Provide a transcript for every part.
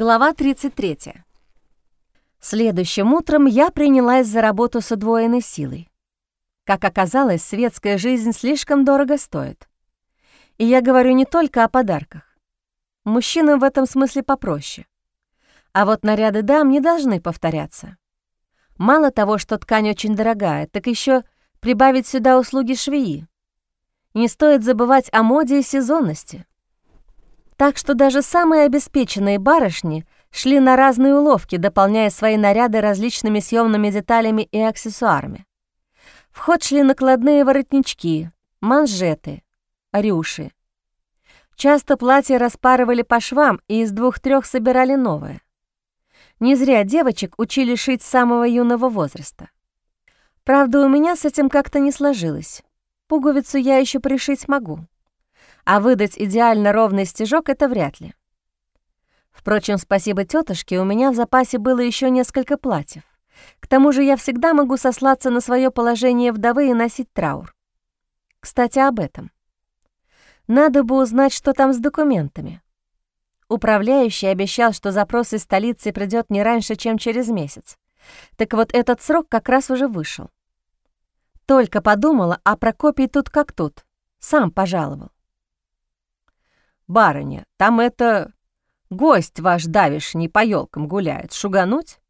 Глава 33. Следующим утром я принялась за работу с удвоенной силой. Как оказалось, светская жизнь слишком дорого стоит. И я говорю не только о подарках. Мужчинам в этом смысле попроще. А вот наряды дам не должны повторяться. Мало того, что ткань очень дорогая, так еще прибавить сюда услуги швеи. Не стоит забывать о моде и сезонности. Так что даже самые обеспеченные барышни шли на разные уловки, дополняя свои наряды различными съемными деталями и аксессуарами. В ход шли накладные воротнички, манжеты, рюши. Часто платья распарывали по швам и из двух-трех собирали новое. Не зря девочек учили шить с самого юного возраста. Правда, у меня с этим как-то не сложилось. Пуговицу я еще пришить могу а выдать идеально ровный стежок — это вряд ли. Впрочем, спасибо тетушке, у меня в запасе было еще несколько платьев. К тому же я всегда могу сослаться на свое положение вдовы и носить траур. Кстати, об этом. Надо бы узнать, что там с документами. Управляющий обещал, что запрос из столицы придет не раньше, чем через месяц. Так вот, этот срок как раз уже вышел. Только подумала, а Прокопий тут как тут. Сам пожаловал. «Барыня, там это... гость ваш давишний по елкам гуляет. Шугануть?»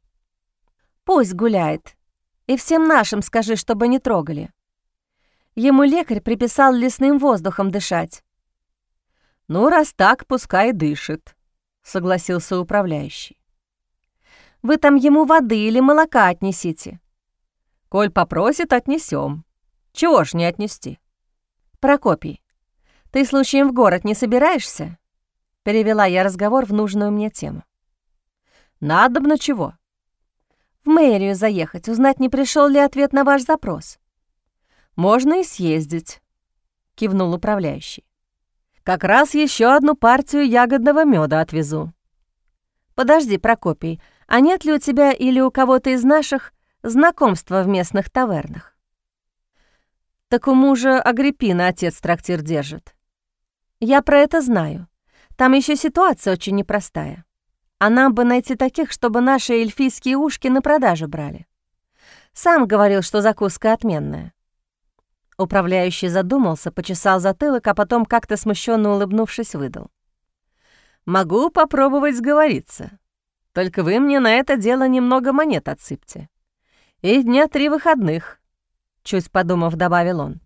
«Пусть гуляет. И всем нашим скажи, чтобы не трогали. Ему лекарь приписал лесным воздухом дышать». «Ну, раз так, пускай дышит», — согласился управляющий. «Вы там ему воды или молока отнесите». «Коль попросит, отнесем. Чего ж не отнести?» «Прокопий, «Ты случаем в город не собираешься?» Перевела я разговор в нужную мне тему. «Надо бы на чего?» «В мэрию заехать, узнать, не пришел ли ответ на ваш запрос». «Можно и съездить», — кивнул управляющий. «Как раз еще одну партию ягодного меда отвезу». «Подожди, Прокопий, а нет ли у тебя или у кого-то из наших знакомства в местных тавернах?» «Так у мужа Агриппина отец трактир держит. Я про это знаю. Там еще ситуация очень непростая. А нам бы найти таких, чтобы наши эльфийские ушки на продажу брали. Сам говорил, что закуска отменная. Управляющий задумался, почесал затылок, а потом, как-то смущенно улыбнувшись, выдал. «Могу попробовать сговориться. Только вы мне на это дело немного монет отсыпьте. И дня три выходных», — чуть подумав, добавил он.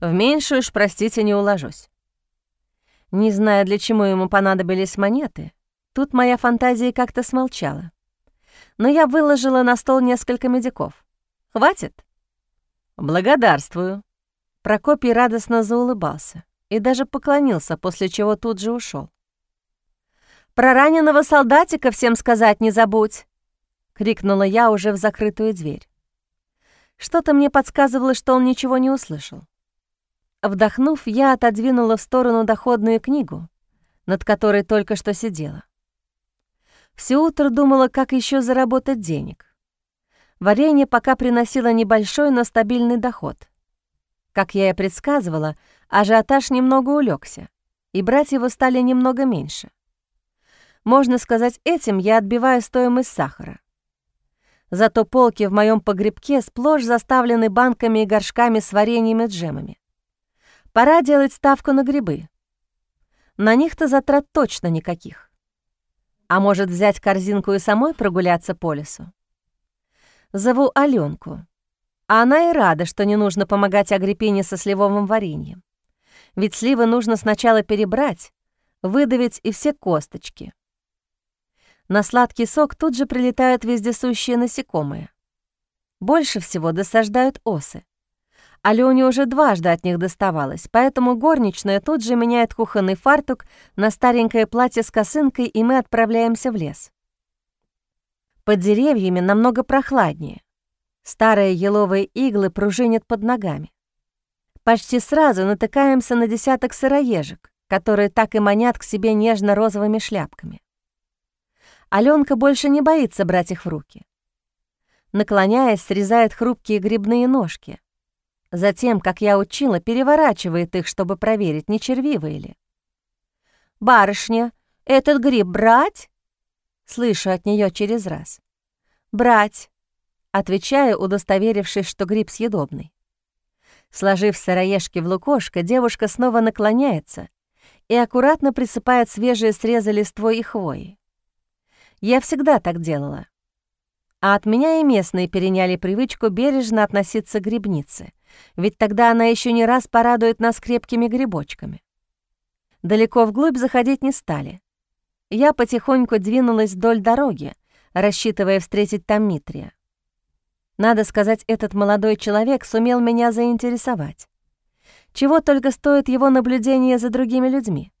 «В меньшую уж, простите, не уложусь». Не зная, для чего ему понадобились монеты, тут моя фантазия как-то смолчала. Но я выложила на стол несколько медиков. «Хватит?» «Благодарствую». Прокопий радостно заулыбался и даже поклонился, после чего тут же ушел. «Про раненого солдатика всем сказать не забудь!» — крикнула я уже в закрытую дверь. Что-то мне подсказывало, что он ничего не услышал. Вдохнув, я отодвинула в сторону доходную книгу, над которой только что сидела. Все утро думала, как еще заработать денег. Варенье пока приносило небольшой, но стабильный доход. Как я и предсказывала, ажиотаж немного улегся, и брать его стали немного меньше. Можно сказать, этим я отбиваю стоимость сахара. Зато полки в моем погребке сплошь заставлены банками и горшками с вареньем и джемами. Пора делать ставку на грибы. На них-то затрат точно никаких. А может, взять корзинку и самой прогуляться по лесу? Зову Аленку. Она и рада, что не нужно помогать Агриппине со сливовым вареньем. Ведь сливы нужно сначала перебрать, выдавить и все косточки. На сладкий сок тут же прилетают вездесущие насекомые. Больше всего досаждают осы. Алёне уже дважды от них доставалось, поэтому горничная тут же меняет кухонный фартук на старенькое платье с косынкой, и мы отправляемся в лес. Под деревьями намного прохладнее. Старые еловые иглы пружинят под ногами. Почти сразу натыкаемся на десяток сыроежек, которые так и манят к себе нежно-розовыми шляпками. Алёнка больше не боится брать их в руки. Наклоняясь, срезает хрупкие грибные ножки, Затем, как я учила, переворачивает их, чтобы проверить, не червивые ли. «Барышня, этот гриб брать?» Слышу от нее через раз. «Брать!» Отвечаю, удостоверившись, что гриб съедобный. Сложив сыроежки в лукошко, девушка снова наклоняется и аккуратно присыпает свежие срезы листвой и хвои. Я всегда так делала. А от меня и местные переняли привычку бережно относиться к грибнице, ведь тогда она еще не раз порадует нас крепкими грибочками. Далеко вглубь заходить не стали. Я потихоньку двинулась вдоль дороги, рассчитывая встретить там Митрия. Надо сказать, этот молодой человек сумел меня заинтересовать. Чего только стоит его наблюдение за другими людьми.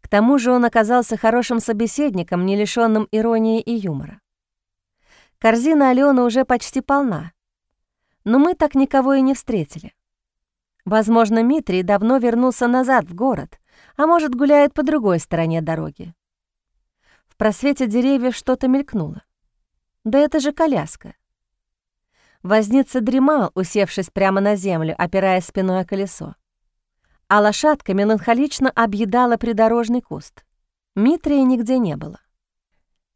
К тому же он оказался хорошим собеседником, не лишённым иронии и юмора. Корзина Алены уже почти полна, но мы так никого и не встретили. Возможно, Митрий давно вернулся назад в город, а может, гуляет по другой стороне дороги. В просвете деревьев что-то мелькнуло. Да это же коляска. Возница дремал, усевшись прямо на землю, опираясь спиной о колесо. А лошадка меланхолично объедала придорожный куст. Митрия нигде не было.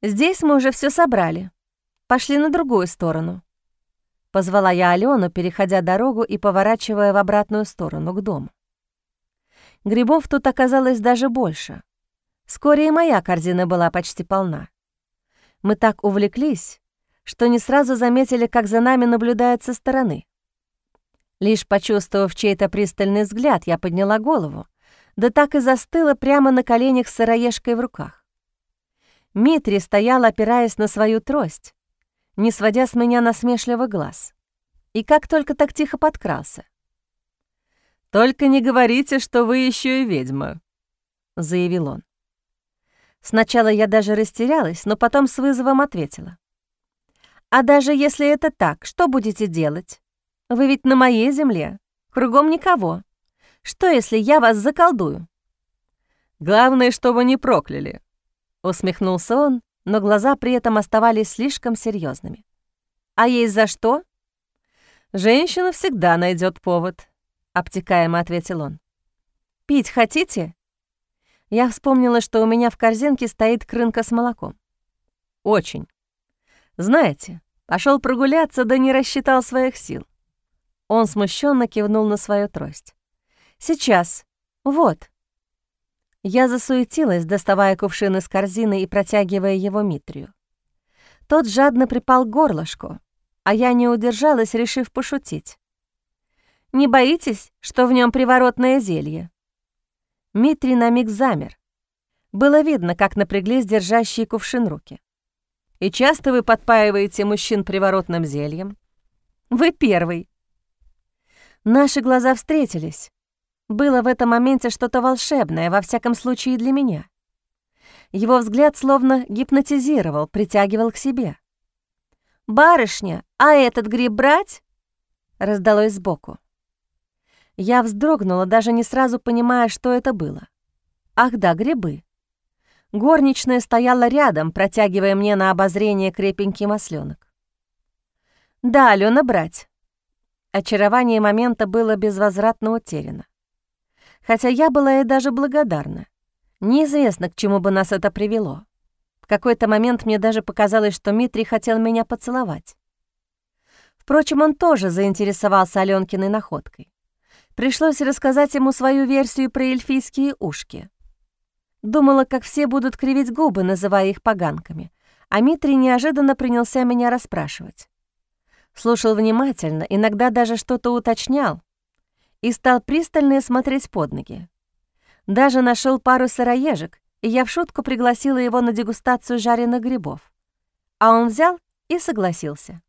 «Здесь мы уже все собрали. Пошли на другую сторону». Позвала я Алену, переходя дорогу и поворачивая в обратную сторону, к дому. Грибов тут оказалось даже больше. Вскоре и моя корзина была почти полна. Мы так увлеклись, что не сразу заметили, как за нами наблюдают со стороны. Лишь почувствовав чей-то пристальный взгляд, я подняла голову, да так и застыла прямо на коленях с сыроежкой в руках. Митри стоял, опираясь на свою трость, не сводя с меня насмешливый глаз. И как только так тихо подкрался. «Только не говорите, что вы еще и ведьма», — заявил он. Сначала я даже растерялась, но потом с вызовом ответила. А даже если это так, что будете делать? Вы ведь на моей земле, кругом никого. Что, если я вас заколдую?» «Главное, чтобы не прокляли», — усмехнулся он, но глаза при этом оставались слишком серьезными. «А есть за что?» «Женщина всегда найдет повод», — обтекаемо ответил он. «Пить хотите?» Я вспомнила, что у меня в корзинке стоит крынка с молоком. «Очень». Знаете, пошел прогуляться, да не рассчитал своих сил. Он смущенно кивнул на свою трость. Сейчас. Вот. Я засуетилась, доставая кувшин из корзины и протягивая его Митрию. Тот жадно припал к горлышку, а я не удержалась, решив пошутить. «Не боитесь, что в нем приворотное зелье?» Митрий на миг замер. Было видно, как напряглись держащие кувшин руки. И часто вы подпаиваете мужчин приворотным зельем? Вы первый. Наши глаза встретились. Было в этом моменте что-то волшебное, во всяком случае для меня. Его взгляд словно гипнотизировал, притягивал к себе. «Барышня, а этот гриб брать?» раздалось сбоку. Я вздрогнула, даже не сразу понимая, что это было. Ах да, грибы. Горничная стояла рядом, протягивая мне на обозрение крепенький масленок. «Да, Алена, брать». Очарование момента было безвозвратно утеряно. Хотя я была и даже благодарна. Неизвестно, к чему бы нас это привело. В какой-то момент мне даже показалось, что Митрий хотел меня поцеловать. Впрочем, он тоже заинтересовался Алёнкиной находкой. Пришлось рассказать ему свою версию про эльфийские ушки — Думала, как все будут кривить губы, называя их поганками. А Митрий неожиданно принялся меня расспрашивать. Слушал внимательно, иногда даже что-то уточнял и стал пристально смотреть под ноги. Даже нашел пару сыроежек, и я в шутку пригласила его на дегустацию жареных грибов. А он взял и согласился.